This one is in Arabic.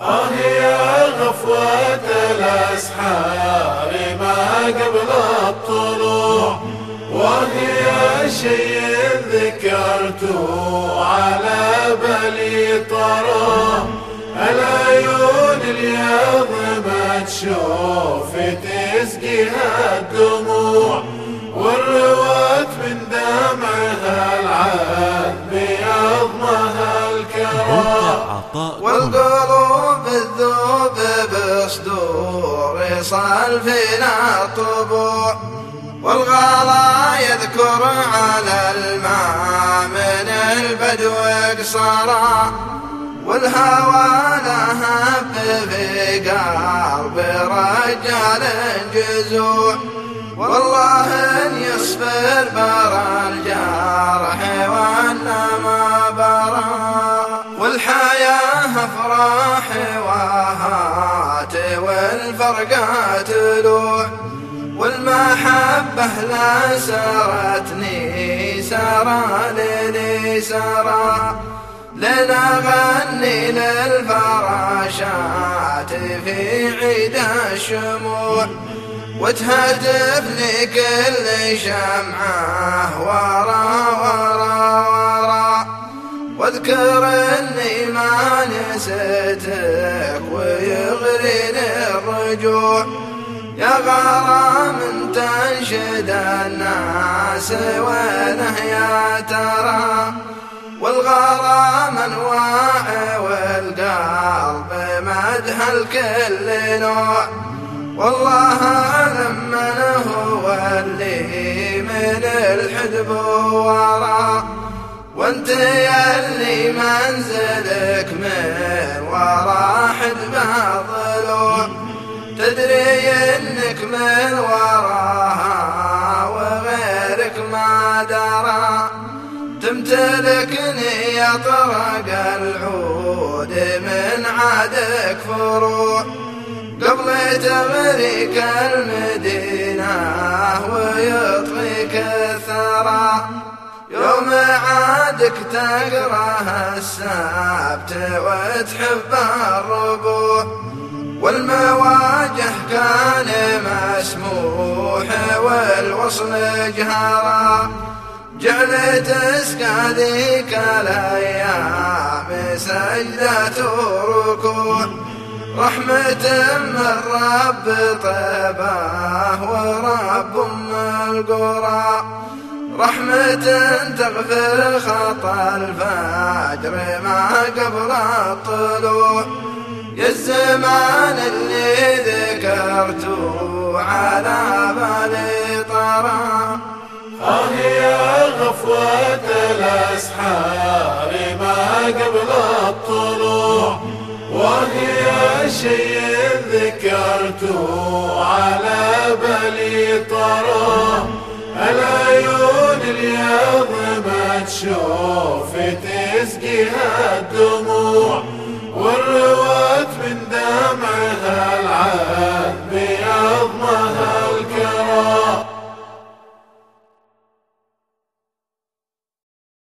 آه يا غفوة الأسحار ما قبل الطلوع. وهي شيء ذكرته على بالي طرى العيون اليض ما تشوف تسقيها الدموع. والروات من دمعها العذب بيضمها الكرى والقلوب يصال فينا الطبوع والغلا يذكر على الماء من البدو قصرا والهوى لهب في قلب رجال جزوع والله يصبر برا الجرح وهات والفرقات تلوع والمحبة لا سرتني سرى ليلي سرى لنغني للفراشات في عيد الشموع. وتهتف لي كل شمعة ورا ورا ورا. واذكر نسيتك ويغريني الرجوع. يا غرام تنشد الناس وينه يا ترى. والغرام انواع والقلب مدح الكل نوع. والله اعلم من هو اللي من الحدب ورا وانت يلي منزلك من ورا حدب الضلوع تدري انك من وراها وغيرك ما درى. تمتلكني يا طرق العود من عادك فروع. قبل تغريك المدينة ويطلق الثرى. يوم عادك تقرأ السبت وتحب الربوع والمواجه كان مسموح والوصل جهرا. جعلت اسقى ذيك الأيام سجدة وركوع رحمة من رب طيبه ورب ام القرى. رحمة تغفر خطا الفجر ما قبل الطلوع. يا الزمان اللي ذكرته على بالي طرى آه يا غفوة الأسحار ما قبل الطلوع. وهي شيء ذكرته على بالي طرى اليوم ما تشوف تسقيها الدموع والروات من دمعها العذب يضمها